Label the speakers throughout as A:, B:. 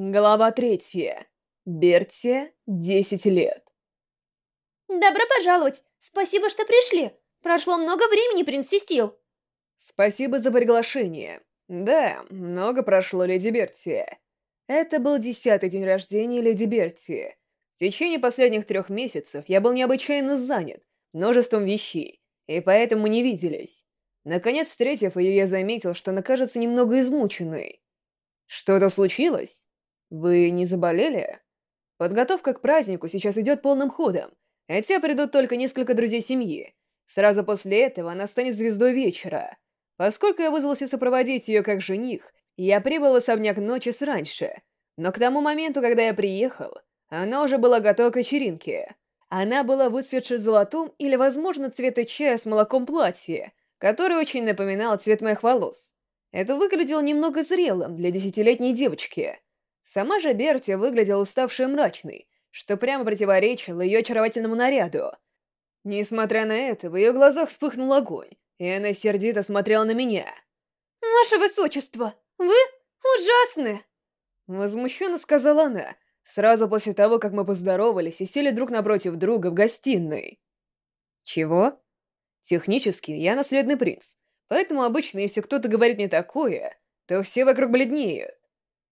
A: Глава третья. Берти, 10 лет.
B: Добро пожаловать! Спасибо, что пришли! Прошло много времени, принц Сесил.
A: Спасибо за приглашение. Да, много прошло, леди Берти. Это был десятый день рождения леди Берти. В течение последних трех месяцев я был необычайно занят множеством вещей, и поэтому не виделись. Наконец, встретив ее, я заметил, что она кажется немного измученной. Что-то случилось? Вы не заболели? Подготовка к празднику сейчас идет полным ходом, хотя придут только несколько друзей семьи. Сразу после этого она станет звездой вечера. Поскольку я вызвался сопроводить ее как жених, я прибыл в особняк ночи с раньше. Но к тому моменту, когда я приехал, она уже была готова к вечеринке. Она была выцветшей золотом или, возможно, цвета чая с молоком платье, который очень напоминал цвет моих волос. Это выглядело немного зрелым для десятилетней девочки. Сама же Берти выглядела уставшей и мрачной, что прямо противоречило ее очаровательному наряду. Несмотря на это, в ее глазах вспыхнул огонь, и она сердито смотрела на меня.
B: «Ваше Высочество, вы ужасны!»
A: Возмущенно сказала она, сразу после того, как мы поздоровались и сели друг напротив друга в гостиной. «Чего?» «Технически я наследный принц, поэтому обычно, если кто-то говорит мне такое, то все вокруг бледнеют.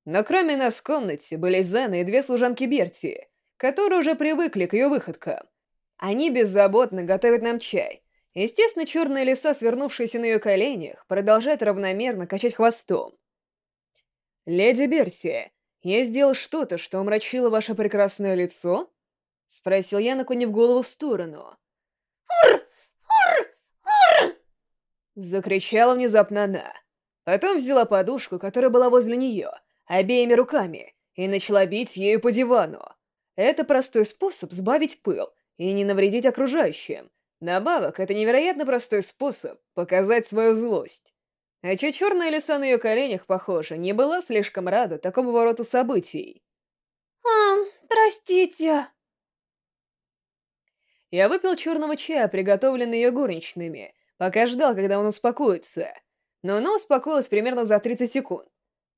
A: Но кроме нас в комнате были Зена и две служанки Берти, которые уже привыкли к ее выходкам. Они беззаботно готовят нам чай. Естественно, черные лиса, свернувшиеся на ее коленях, продолжают равномерно качать хвостом. «Леди Берти, я сделал что-то, что омрачило ваше прекрасное лицо?» — спросил я, наклонив голову в сторону.
B: «Ур! Ур! Ур!»
A: Закричала внезапно она. Потом взяла подушку, которая была возле нее, обеими руками и начала бить ею по дивану. Это простой способ сбавить пыл и не навредить окружающим. Добавок, это невероятно простой способ показать свою злость. А че черная лиса на ее коленях, похоже, не была слишком рада такому вороту событий.
B: «А, простите...»
A: Я выпил черного чая, приготовленный ее горничными, пока ждал, когда он успокоится. Но она успокоилась примерно за 30 секунд.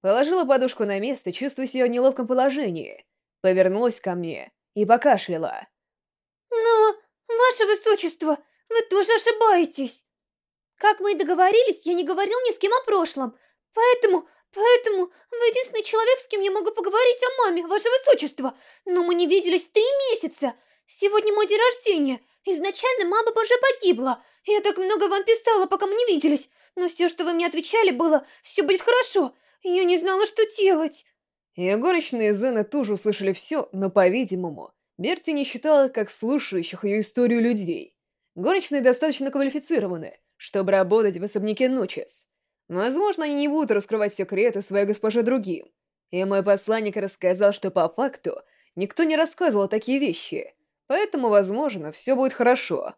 A: Положила подушку на место, чувствуя себя в неловком положении. Повернулась ко мне и покашляла.
B: «Но, ваше высочество, вы тоже ошибаетесь. Как мы и договорились, я не говорил ни с кем о прошлом. Поэтому, поэтому вы единственный человек, с кем я могу поговорить о маме, ваше высочество. Но мы не виделись три месяца. Сегодня мой день рождения. Изначально мама уже погибла. Я так много вам писала, пока мы не виделись. Но все, что вы мне отвечали, было «все будет хорошо». Я не знала, что делать.
A: И горничные Зена тоже услышали все, но, по-видимому, Берти не считала как слушающих ее историю людей. Горничные достаточно квалифицированы, чтобы работать в особняке Ночес. Возможно, они не будут раскрывать секреты своей госпоже другим. И мой посланник рассказал, что по факту никто не рассказывал такие вещи, поэтому, возможно, все будет хорошо.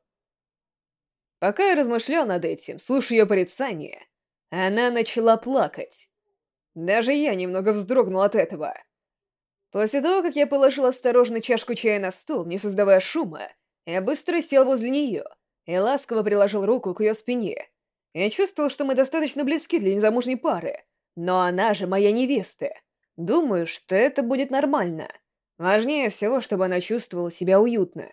A: Пока я размышлял над этим, слушая ее порицание, она начала плакать. Даже я немного вздрогнул от этого. После того, как я положил осторожно чашку чая на стол, не создавая шума, я быстро сел возле нее и ласково приложил руку к ее спине. Я чувствовал, что мы достаточно близки для незамужней пары, но она же моя невеста. Думаю, что это будет нормально. Важнее всего, чтобы она чувствовала себя уютно.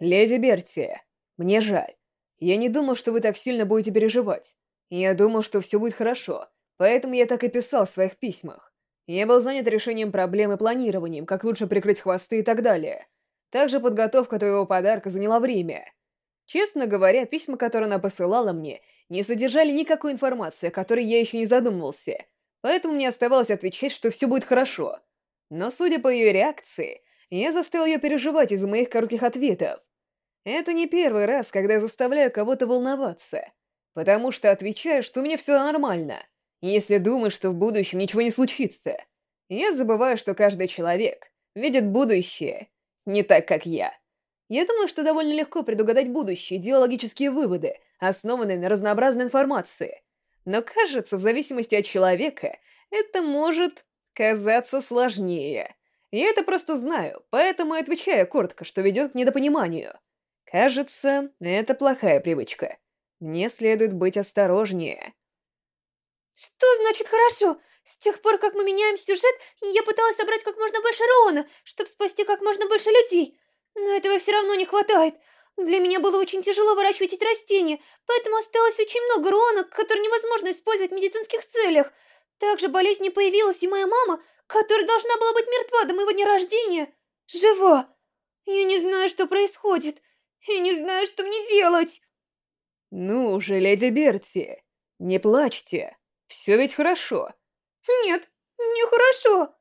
A: Леди Берти, мне жаль. Я не думал, что вы так сильно будете переживать. Я думал, что все будет хорошо, Поэтому я так и писал в своих письмах. Я был занят решением проблем и планированием, как лучше прикрыть хвосты и так далее. Также подготовка твоего подарка заняла время. Честно говоря, письма, которые она посылала мне, не содержали никакой информации, о которой я еще не задумывался, поэтому мне оставалось отвечать, что все будет хорошо. Но судя по ее реакции, я заставил ее переживать из-за моих коротких ответов. Это не первый раз, когда я заставляю кого-то волноваться, потому что отвечаю, что у меня все нормально — если думаешь, что в будущем ничего не случится. Я забываю, что каждый человек видит будущее не так, как я. Я думаю, что довольно легко предугадать будущее, делая логические выводы, основанные на разнообразной информации. Но кажется, в зависимости от человека, это может казаться сложнее. Я это просто знаю, поэтому и отвечаю коротко, что ведет к недопониманию. Кажется, это плохая привычка. Мне следует быть осторожнее.
B: «Что значит хорошо? С тех пор, как мы меняем сюжет, я пыталась собрать как можно больше Роуна, чтобы спасти как можно больше людей. Но этого все равно не хватает. Для меня было очень тяжело выращивать эти растения, поэтому осталось очень много руонок, которые невозможно использовать в медицинских целях. Также болезнь не появилась, и моя мама, которая должна была быть мертва до моего дня рождения, жива. Я не знаю, что происходит, и не знаю, что мне делать.
A: Ну же, леди Берти, не плачьте. Все ведь хорошо.
B: Нет, нехорошо.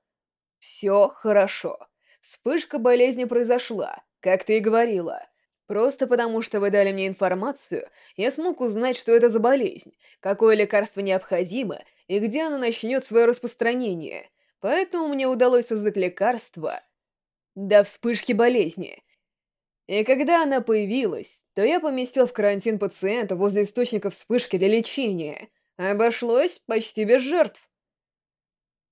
A: Все хорошо. Вспышка болезни произошла, как ты и говорила. Просто потому, что вы дали мне информацию, я смог узнать, что это за болезнь, какое лекарство необходимо и где оно начнет свое распространение. Поэтому мне удалось создать лекарство до вспышки болезни. И когда она появилась, то я поместил в карантин пациента возле источника вспышки для лечения. Обошлось почти без жертв.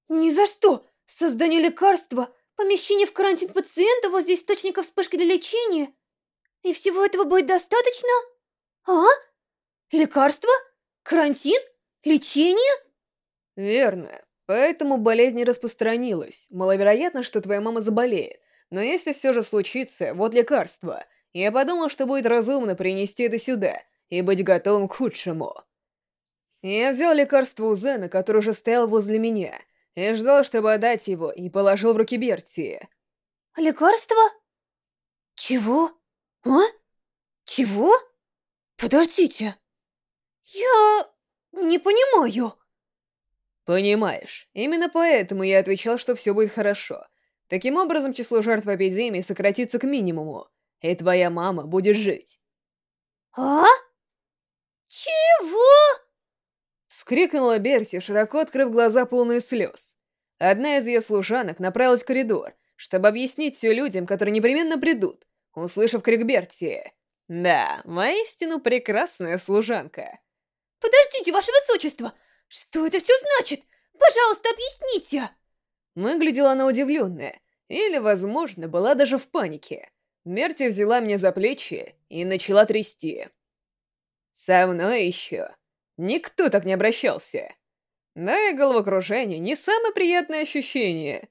B: Ни за что! Создание лекарства, помещение в карантин пациента возле источника вспышки для лечения — и всего этого будет достаточно? А? Лекарство? Карантин? Лечение?
A: Верно. Поэтому болезнь не распространилась. Маловероятно, что твоя мама заболеет. Но если все же случится, вот лекарство. Я подумал, что будет разумно принести это сюда и быть готовым к худшему. Я взял лекарство у Зена, который уже стоял возле меня, и ждал, чтобы отдать его, и положил в руки Берти.
B: Лекарство? Чего? А? Чего? Подождите. Я... не понимаю.
A: Понимаешь. Именно поэтому я отвечал, что все будет хорошо. Таким образом, число жертв эпидемии сократится к минимуму, и твоя мама будет жить.
B: А? Чего?
A: Вскрикнула Берти, широко открыв глаза полные слез. Одна из ее служанок направилась в коридор, чтобы объяснить все людям, которые непременно придут, услышав крик Берти. «Да, воистину прекрасная служанка».
B: «Подождите, ваше высочество! Что это все значит? Пожалуйста, объясните!»
A: Выглядела она удивленная, или, возможно, была даже в панике. Мерти взяла меня за плечи и начала трясти. Со мной еще. Никто так не обращался. Да и головокружение не самое приятное ощущение.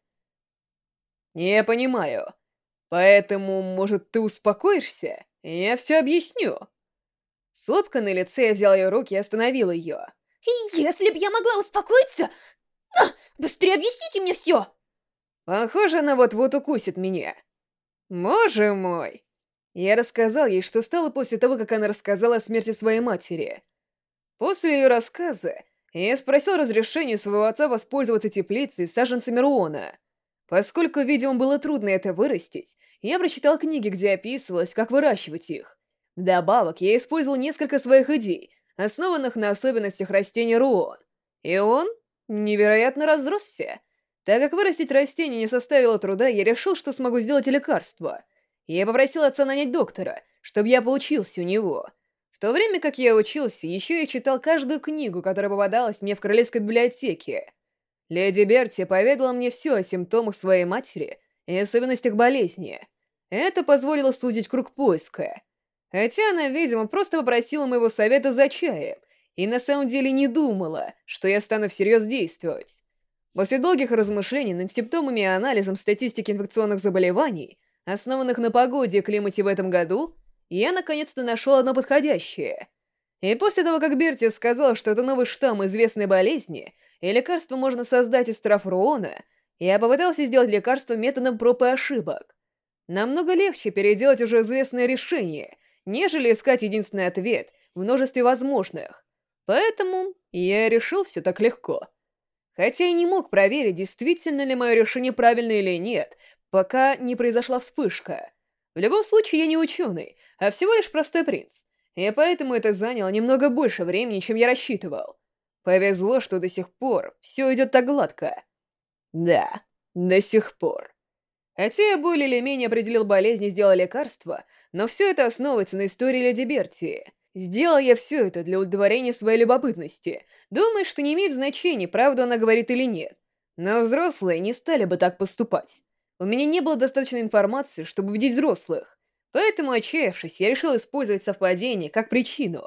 A: Я понимаю, Поэтому, может, ты успокоишься? Я все объясню. С улыбкой на лице я взял ее руки и остановил ее.
B: Если б я могла успокоиться... А, быстрее объясните мне все!
A: Похоже, она вот-вот укусит меня. Боже мой! Я рассказал ей, что стало после того, как она рассказала о смерти своей матери. После ее рассказа я спросил разрешения своего отца воспользоваться теплицей с саженцами Руона. Поскольку, видимо, было трудно это вырастить, я прочитал книги, где описывалось, как выращивать их. Вдобавок, я использовал несколько своих идей, основанных на особенностях растения Руон. И он невероятно разросся. Так как вырастить растение не составило труда, я решил, что смогу сделать лекарство. Я попросил отца нанять доктора, чтобы я поучился у него. В то время как я учился, еще я читал каждую книгу, которая попадалась мне в королевской библиотеке. Леди Берти поведала мне все о симптомах своей матери и особенностях болезни. Это позволило сузить круг поиска. Хотя она, видимо, просто попросила моего совета за чаем, и на самом деле не думала, что я стану всерьез действовать. После долгих размышлений над симптомами и анализом статистики инфекционных заболеваний, основанных на погоде и климате в этом году, я наконец-то нашел одно подходящее. И после того, как Берти сказал, что это новый штамм известной болезни — и лекарство можно создать из трав я попытался сделать лекарство методом проб и ошибок. Намного легче переделать уже известное решение, нежели искать единственный ответ в множестве возможных. Поэтому я решил все так легко. Хотя я не мог проверить, действительно ли мое решение правильное или нет, пока не произошла вспышка. В любом случае, я не ученый, а всего лишь простой принц. И поэтому это заняло немного больше времени, чем я рассчитывал. Повезло, что до сих пор все идет так гладко. Да, до сих пор. Хотя я более или менее определил болезнь и сделал лекарство, но все это основывается на истории Леди Берти. Сделал я все это для удовлетворения своей любопытности, думая, что не имеет значения, правду она говорит или нет. Но взрослые не стали бы так поступать. У меня не было достаточной информации, чтобы убедить взрослых. Поэтому, отчаявшись, я решил использовать совпадение как причину.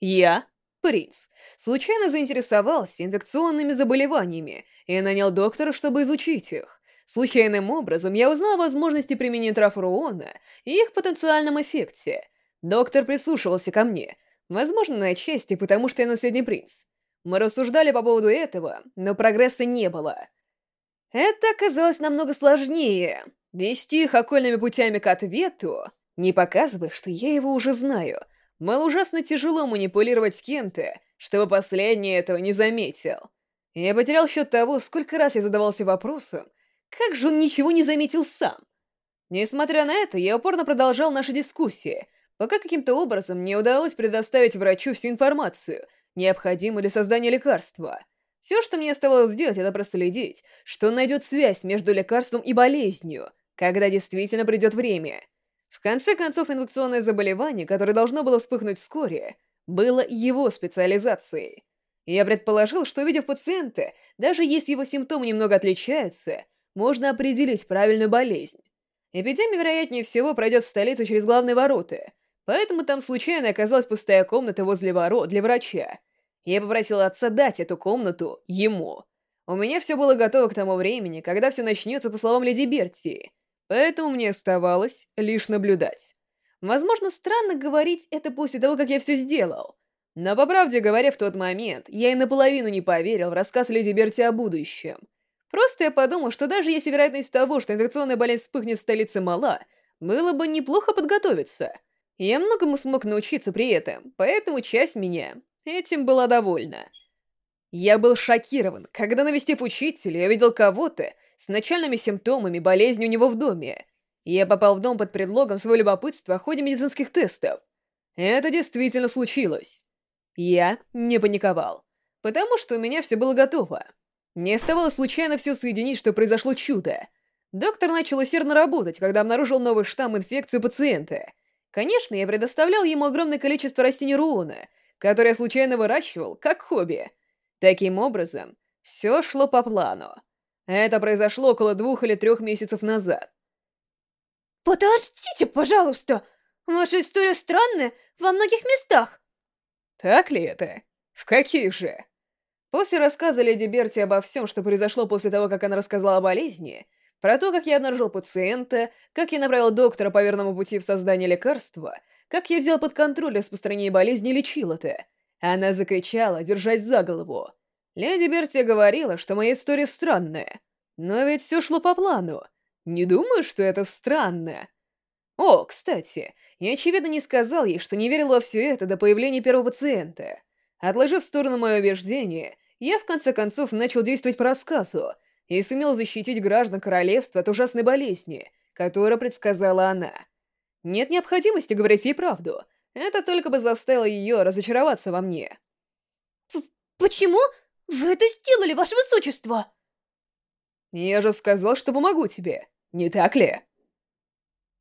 A: Я принц, случайно заинтересовался инфекционными заболеваниями и нанял доктора, чтобы изучить их. Случайным образом я узнал о возможности применения трав Руона и их потенциальном эффекте. Доктор прислушивался ко мне, возможно, на части, потому что я наследный принц. Мы рассуждали по поводу этого, но прогресса не было. Это оказалось намного сложнее. Вести их окольными путями к ответу, не показывая, что я его уже знаю. Было ужасно тяжело манипулировать кем-то, чтобы последний этого не заметил. Я потерял счет того, сколько раз я задавался вопросом, как же он ничего не заметил сам. Несмотря на это, я упорно продолжал наши дискуссии, пока каким-то образом мне удалось предоставить врачу всю информацию, необходимую для создания лекарства. Все, что мне оставалось сделать, это проследить, что он найдет связь между лекарством и болезнью, когда действительно придет время. В конце концов, инфекционное заболевание, которое должно было вспыхнуть вскоре, было его специализацией. Я предположил, что, увидев пациента, даже если его симптомы немного отличаются, можно определить правильную болезнь. Эпидемия, вероятнее всего, пройдет в столицу через главные ворота, поэтому там случайно оказалась пустая комната возле ворот для врача. Я попросил отца дать эту комнату ему. У меня все было готово к тому времени, когда все начнется, по словам леди Бертии, поэтому мне оставалось лишь наблюдать. Возможно, странно говорить это после того, как я все сделал, но, по правде говоря, в тот момент я и наполовину не поверил в рассказ леди Берти о будущем. Просто я подумал, что даже если вероятность того, что инфекционная болезнь вспыхнет в столице мала, было бы неплохо подготовиться. Я многому смог научиться при этом, поэтому часть меня этим была довольна. Я был шокирован, когда, навестив учителя, я видел кого-то, с начальными симптомами болезни у него в доме. Я попал в дом под предлогом своего любопытства о ходе медицинских тестов. Это действительно случилось. Я не паниковал, потому что у меня все было готово. Не оставалось случайно все соединить, что произошло чудо. Доктор начал усердно работать, когда обнаружил новый штамм инфекции пациента. Конечно, я предоставлял ему огромное количество растений руона, которые я случайно выращивал, как хобби. Таким образом, все шло по плану. Это произошло около двух или трех месяцев назад.
B: «Подождите, пожалуйста! Ваша история странная во многих местах!»
A: «Так ли это? В каких же?» После рассказа леди Берти обо всем, что произошло после того, как она рассказала о болезни, про то, как я обнаружил пациента, как я направил доктора по верному пути в создание лекарства, как я взял под контроль распространение болезни и лечил это, она закричала, держась за голову. Леди Берти говорила, что моя история странная. Но ведь все шло по плану. Не думаю, что это странно. О, кстати, я очевидно не сказал ей, что не верил во все это до появления первого пациента. Отложив в сторону мое убеждение, я в конце концов начал действовать по рассказу и сумел защитить граждан королевства от ужасной болезни, которую предсказала она. Нет необходимости говорить ей правду. Это только бы заставило ее разочароваться во мне.
B: «Почему?» «Вы это сделали, ваше высочество!»
A: «Я же сказал, что помогу тебе, не так ли?»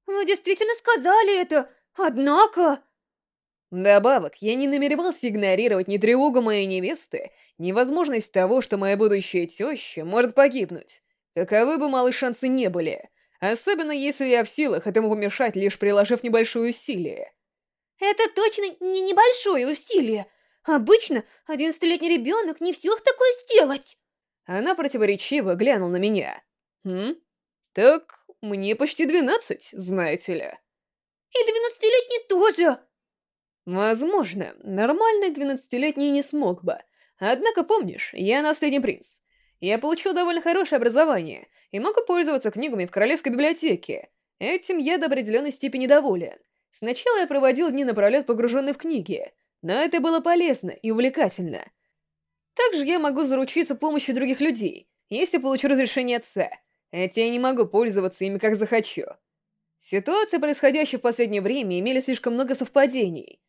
B: «Вы действительно сказали это, однако...»
A: Добавок, я не намеревался игнорировать ни тревогу моей невесты, ни возможность того, что моя будущая теща может погибнуть. Каковы бы малые шансы не были, особенно если я в силах этому помешать, лишь приложив небольшое усилие.
B: Это точно не небольшое усилие. Обычно одиннадцатилетний ребенок не в силах такое сделать.
A: Она противоречиво глянула на меня. Хм? Так, мне почти двенадцать, знаете ли.
B: И двенадцатилетний тоже.
A: Возможно, нормальный двенадцатилетний не смог бы. Однако, помнишь, я наследный принц. Я получил довольно хорошее образование и могу пользоваться книгами в Королевской библиотеке. Этим я до определенной степени доволен. Сначала я проводил дни напролет погруженный в книги, но это было полезно и увлекательно. Также я могу заручиться помощью других людей, если получу разрешение отца, хотя я не могу пользоваться ими как захочу. Ситуации, происходящие в последнее время, имели слишком много совпадений.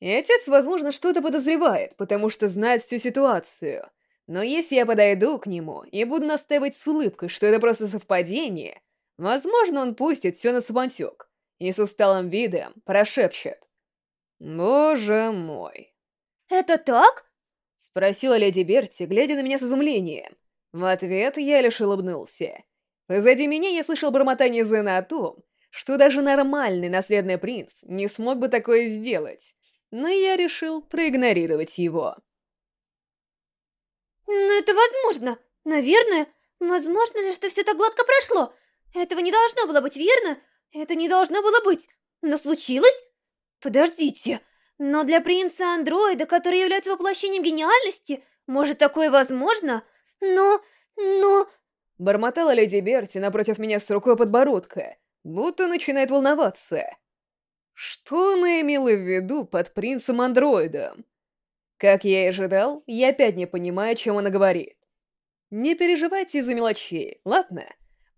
A: И отец, возможно, что-то подозревает, потому что знает всю ситуацию. Но если я подойду к нему и буду настаивать с улыбкой, что это просто совпадение, возможно, он пустит все на самотек и с усталым видом прошепчет. «Боже мой!»
B: «Это так?»
A: — спросила леди Берти, глядя на меня с изумлением. В ответ я лишь улыбнулся. Позади меня я слышал бормотание Зена о том, что даже нормальный наследный принц не смог бы такое сделать. но я решил проигнорировать его.
B: Но это возможно. Наверное. Возможно ли, что все так гладко прошло? Этого не должно было быть, верно? Это не должно было быть. Но случилось? Подождите. Но для принца-андроида, который является воплощением гениальности, может такое возможно? Но... но...
A: Бормотала леди Берти напротив меня с рукой подбородка, будто начинает волноваться. Что она имела в виду под принцем-андроидом? Как я и ожидал, я опять не понимаю, о чем она говорит. Не переживайте из-за мелочей, ладно?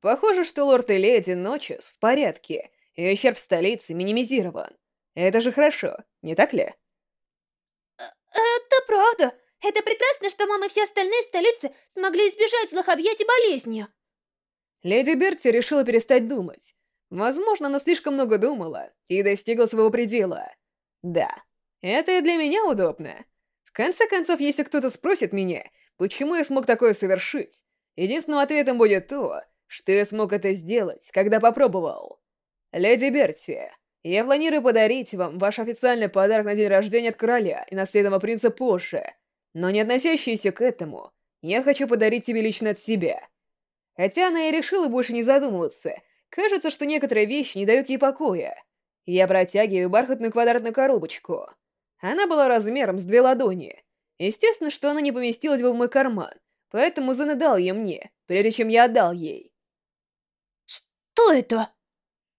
A: Похоже, что лорд и леди Ночес в порядке, и ущерб в столице минимизирован. Это же хорошо, не так ли?
B: Это правда. Это прекрасно, что мама и все остальные в столице смогли избежать злых объятий болезни.
A: Леди Берти решила перестать думать. Возможно, она слишком много думала и достигла своего предела. Да, это и для меня удобно. Конце концов, если кто-то спросит меня, почему я смог такое совершить, единственным ответом будет то, что я смог это сделать, когда попробовал. Леди Берти, я планирую подарить вам ваш официальный подарок на день рождения от короля и наследного принца позже, но не относящийся к этому, я хочу подарить тебе лично от себя. Хотя она и решила больше не задумываться, кажется, что некоторые вещи не дают ей покоя. Я протягиваю бархатную квадратную коробочку. Она была размером с две ладони. Естественно, что она не поместилась бы в мой карман, поэтому Зен дал ее мне, прежде чем я отдал ей.
B: «Что это?»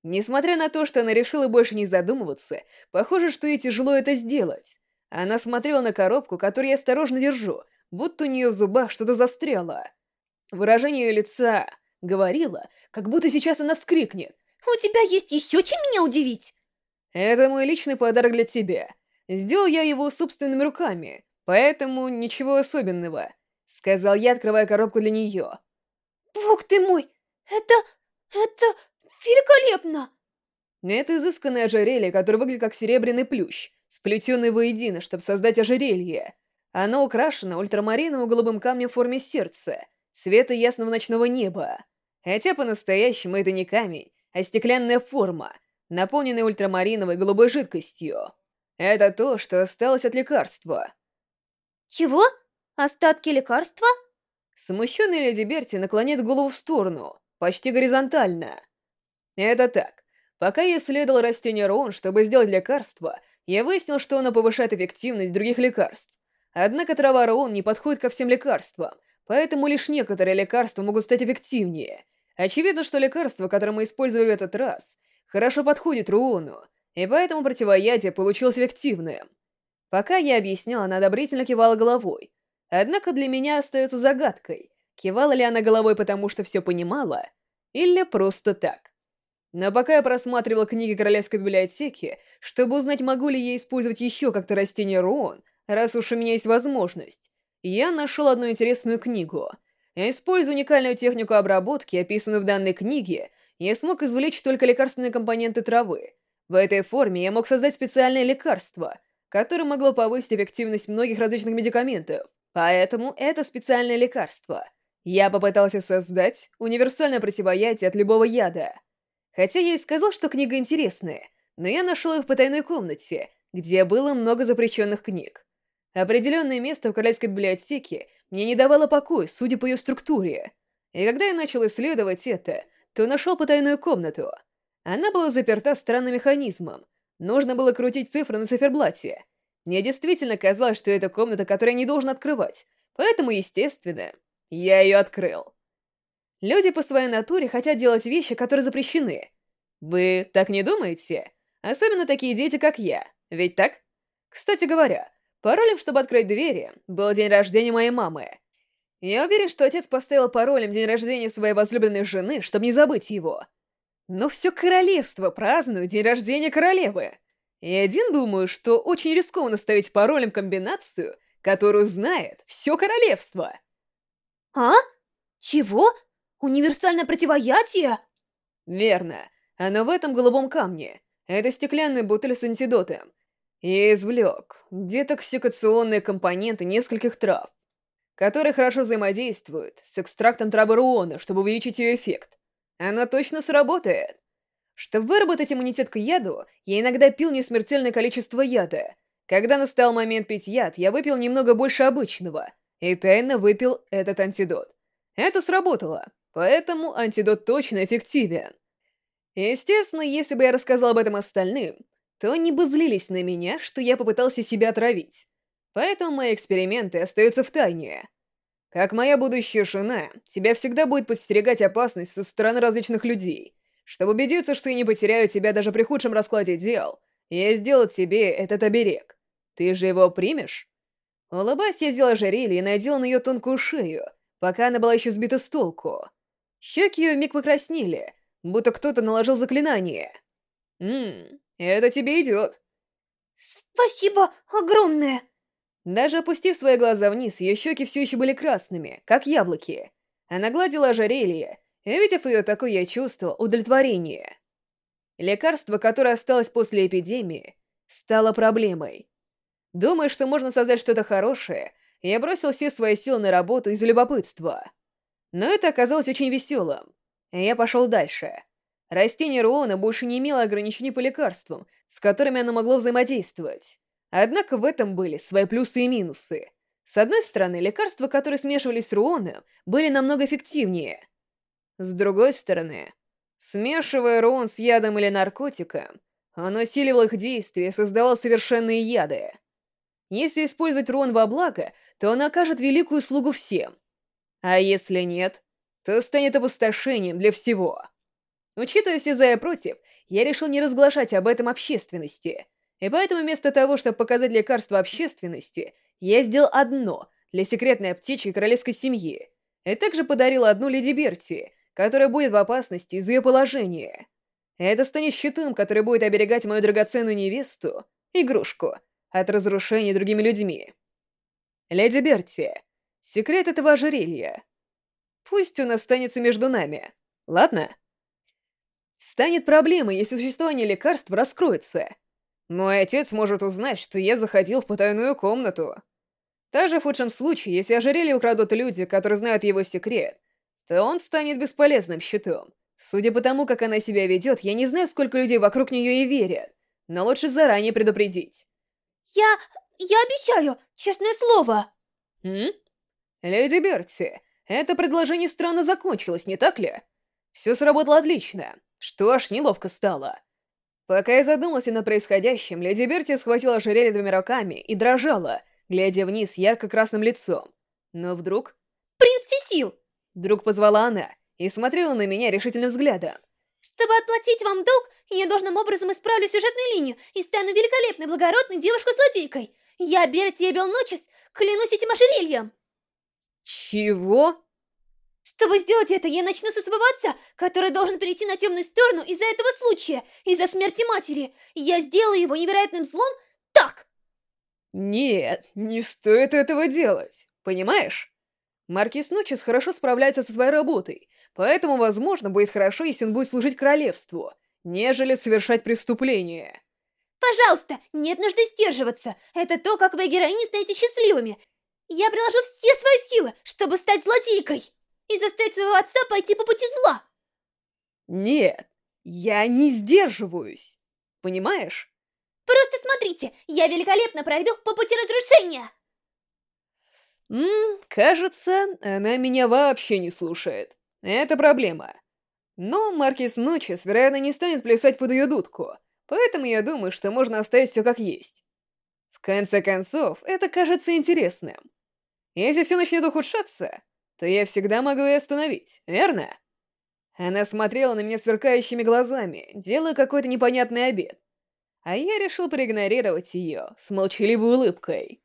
A: Несмотря на то, что она решила больше не задумываться, похоже, что ей тяжело это сделать. Она смотрела на коробку, которую я осторожно держу, будто у нее в зубах что-то застряло. Выражение ее лица говорило, как будто сейчас она вскрикнет.
B: «У тебя есть еще чем меня удивить?»
A: «Это мой личный подарок для тебя. Сделал я его собственными руками, поэтому ничего особенного», — сказал я, открывая коробку для нее.
B: «Бог ты мой! Это... это... великолепно!»
A: Это изысканное ожерелье, которое выглядит как серебряный плющ, сплетенный воедино, чтобы создать ожерелье. Оно украшено ультрамариновым голубым камнем в форме сердца, цвета ясного ночного неба. Хотя по-настоящему это не камень, а стеклянная форма, наполненная ультрамариновой голубой жидкостью. Это то, что осталось от лекарства.
B: Чего? Остатки лекарства?
A: Смущенная леди Берти наклоняет голову в сторону, почти горизонтально. Это так. Пока я исследовал растение Роун, чтобы сделать лекарство, я выяснил, что оно повышает эффективность других лекарств. Однако трава Роун не подходит ко всем лекарствам, поэтому лишь некоторые лекарства могут стать эффективнее. Очевидно, что лекарство, которое мы использовали в этот раз, хорошо подходит Руону, и поэтому противоядие получилось эффективным. Пока я объяснял, она одобрительно кивала головой. Однако для меня остается загадкой, кивала ли она головой потому, что все понимала, или просто так. Но пока я просматривал книги Королевской библиотеки, чтобы узнать, могу ли я использовать еще как-то растение Руон, раз уж у меня есть возможность, я нашел одну интересную книгу. Используя уникальную технику обработки, описанную в данной книге, я смог извлечь только лекарственные компоненты травы. В этой форме я мог создать специальное лекарство, которое могло повысить эффективность многих различных медикаментов. Поэтому это специальное лекарство. Я попытался создать универсальное противоядие от любого яда. Хотя я и сказал, что книга интересная, но я нашел ее в потайной комнате, где было много запрещенных книг. Определенное место в Королевской библиотеке мне не давало покоя, судя по ее структуре. И когда я начал исследовать это, то нашел потайную комнату. Она была заперта странным механизмом. Нужно было крутить цифры на циферблате. Мне действительно казалось, что это комната, которую я не должен открывать, поэтому, естественно, я ее открыл. Люди по своей натуре хотят делать вещи, которые запрещены. Вы так не думаете? Особенно такие дети, как я. Ведь так? Кстати говоря, паролем, чтобы открыть двери, был день рождения моей мамы. Я уверен, что отец поставил паролем день рождения своей возлюбленной жены, чтобы не забыть его. Но все королевство празднует день рождения королевы. И один думаю, что очень рискованно ставить паролем комбинацию, которую знает все королевство.
B: А? Чего? Универсальное противоядие?
A: Верно. Оно в этом голубом камне. Это стеклянная бутыль с антидотом. Я извлек детоксикационные компоненты нескольких трав, которые хорошо взаимодействуют с экстрактом травы руона, чтобы увеличить ее эффект. Оно точно сработает. Чтобы выработать иммунитет к яду, я иногда пил несмертельное количество яда. Когда настал момент пить яд, я выпил немного больше обычного и тайно выпил этот антидот. Это сработало, поэтому антидот точно эффективен. Естественно, если бы я рассказал об этом остальным, то они бы злились на меня, что я попытался себя отравить. Поэтому мои эксперименты остаются в тайне. Как моя будущая жена, тебя всегда будет подстерегать опасность со стороны различных людей. Чтобы убедиться, что я не потеряю тебя даже при худшем раскладе дел, я сделал тебе этот оберег. Ты же его примешь? Улыбаясь, я взяла ожерелье и надела на ее тонкую шею, пока она была еще сбита с толку. Щеки ее вмиг покраснели, будто кто-то наложил заклинание. «Ммм, это тебе идет».
B: «Спасибо огромное!»
A: Даже опустив свои глаза вниз, ее щеки все еще были красными, как яблоки. Она гладила ожерелье, и, увидев ее такой, я чувствовал удовлетворение. Лекарство, которое осталось после эпидемии, стало проблемой. Думая, что можно создать что-то хорошее, я бросил все свои силы на работу из любопытства. Но это оказалось очень веселым, и я пошел дальше. Растение Руона больше не имело ограничений по лекарствам, с которыми оно могло взаимодействовать. Однако в этом были свои плюсы и минусы. С одной стороны, лекарства, которые смешивались с руоном, были намного эффективнее. С другой стороны, смешивая руон с ядом или наркотиком, он усиливал их действие и создавал совершенные яды. Если использовать руон во благо, то он окажет великую услугу всем. А если нет, то станет опустошением для всего. Учитывая все за и против, я решил не разглашать об этом общественности — и поэтому вместо того, чтобы показать лекарство общественности, я сделал одно для секретной аптечки королевской семьи, и также подарил одну леди Берти, которая будет в опасности из-за ее положения. Это станет щитом, который будет оберегать мою драгоценную невесту, игрушку, от разрушения другими людьми. Леди Берти, секрет этого ожерелья. Пусть он останется между нами, ладно? Станет проблемой, если существование лекарства раскроется — мой отец может узнать, что я заходил в потайную комнату. Даже в худшем случае, если ожерелье украдут люди, которые знают его секрет, то он станет бесполезным щитом. Судя по тому, как она себя ведет, я не знаю, сколько людей вокруг нее и верят, но лучше заранее предупредить.
B: Я... я обещаю, честное слово.
A: М? Леди Берти, это предложение странно закончилось, не так ли? Все сработало отлично, что аж неловко стало. Пока я задумался над происходящим, леди Берти схватила ожерелье двумя руками и дрожала, глядя вниз ярко-красным лицом. Но вдруг...
B: «Принц Сесил!»
A: Вдруг позвала она и смотрела на меня решительным взглядом.
B: «Чтобы отплатить вам долг, я должным образом исправлю сюжетную линию и стану великолепной, благородной девушкой-злодейкой. Я, Берти Эбелночес, клянусь этим ожерельем!»
A: «Чего?»
B: Чтобы сделать это, я начну со своего отца, который должен перейти на темную сторону из-за этого случая, из-за смерти матери. Я сделаю его невероятным злом так.
A: Нет, не стоит этого делать, понимаешь? Маркис Ночес хорошо справляется со своей работой, поэтому, возможно, будет хорошо, если он будет служить королевству, нежели совершать преступление.
B: Пожалуйста, нет нужды сдерживаться. Это то, как вы, героини, станете счастливыми. Я приложу все свои силы, чтобы стать злодейкой и заставить своего отца пойти по пути зла.
A: Нет, я не сдерживаюсь. Понимаешь?
B: Просто смотрите, я великолепно пройду по пути разрушения.
A: Ммм, кажется, она меня вообще не слушает. Это проблема. Но Маркис Ночес, вероятно, не станет плясать под ее дудку, поэтому я думаю, что можно оставить все как есть. В конце концов, это кажется интересным. Если все начнет ухудшаться, то я всегда могу ее остановить, верно? Она смотрела на меня сверкающими глазами, делая какой-то непонятный обед. А я решил проигнорировать ее с молчаливой улыбкой.